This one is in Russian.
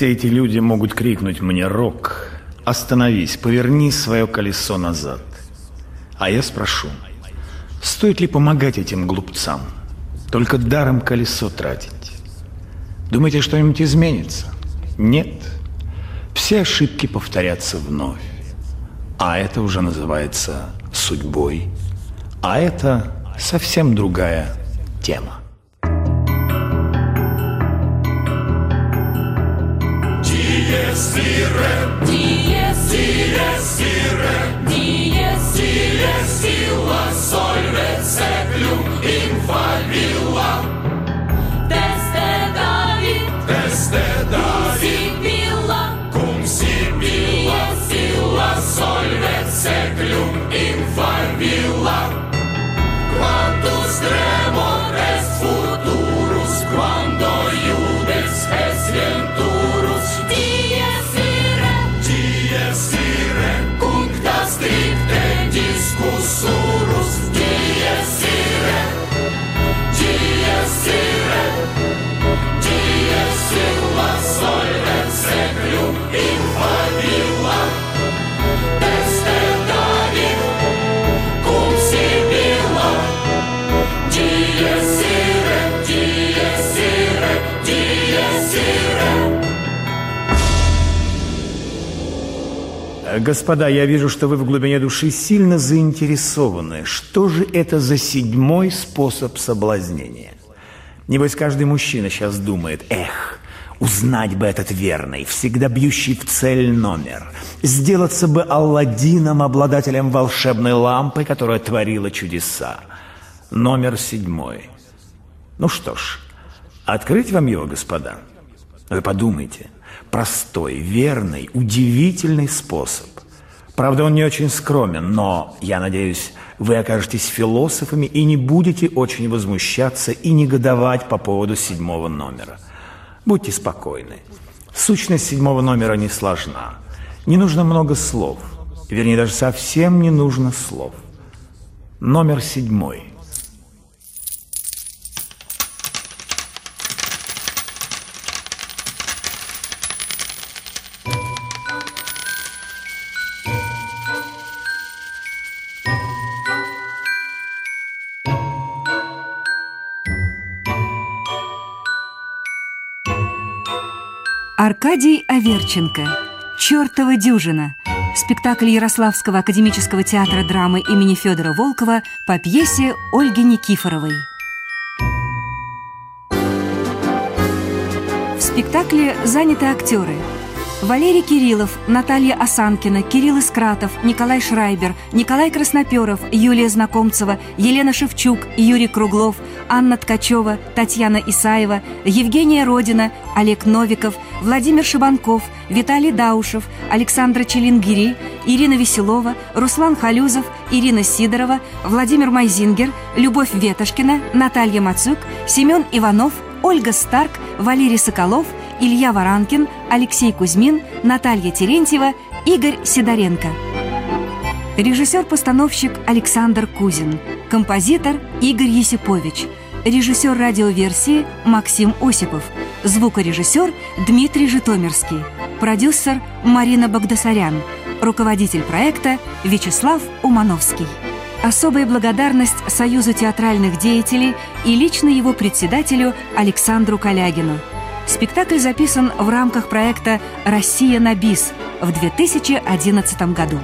Все эти люди могут крикнуть мне «Рок!» Остановись, поверни свое колесо назад. А я спрошу, стоит ли помогать этим глупцам? Только даром колесо тратить. Думаете, что-нибудь изменится? Нет. Все ошибки повторятся вновь. А это уже называется судьбой. А это совсем другая тема. sire. Die sire sire. Die sire sila sol receptum in favilla teste david. Teste david. Господа, я вижу, что вы в глубине души сильно заинтересованы. Что же это за седьмой способ соблазнения? Небось, каждый мужчина сейчас думает, эх, узнать бы этот верный, всегда бьющий в цель номер. Сделаться бы Алладином, обладателем волшебной лампы, которая творила чудеса. Номер седьмой. Ну что ж, открыть вам его, господа? Вы подумайте. Простой, верный, удивительный способ. Правда, он не очень скромен, но, я надеюсь, вы окажетесь философами и не будете очень возмущаться и негодовать по поводу седьмого номера. Будьте спокойны. Сущность седьмого номера не сложна. Не нужно много слов. Вернее, даже совсем не нужно слов. Номер седьмой. Аркадий Аверченко. «Чертова дюжина» Спектакль Ярославского академического театра драмы имени Федора Волкова по пьесе Ольги Никифоровой. В спектакле заняты актеры Валерий Кириллов, Наталья Осанкина, Кирилл Искратов, Николай Шрайбер, Николай Красноперов, Юлия Знакомцева, Елена Шевчук, Юрий Круглов, Анна Ткачева, Татьяна Исаева, Евгения Родина, Олег Новиков, Владимир Шибанков, Виталий Даушев, Александра Челингири, Ирина Веселова, Руслан Халюзов, Ирина Сидорова, Владимир Майзингер, Любовь Ветошкина, Наталья Мацук, Семен Иванов, Ольга Старк, Валерий Соколов, Илья Варанкин, Алексей Кузьмин, Наталья Терентьева, Игорь Сидоренко. Режиссер-постановщик Александр Кузин. Композитор Игорь Есипович. Режиссер радиоверсии Максим Осипов. Звукорежиссер Дмитрий Житомирский. Продюсер Марина Багдасарян. Руководитель проекта Вячеслав Умановский. Особая благодарность Союзу театральных деятелей и лично его председателю Александру Калягину. Спектакль записан в рамках проекта «Россия на бис» в 2011 году.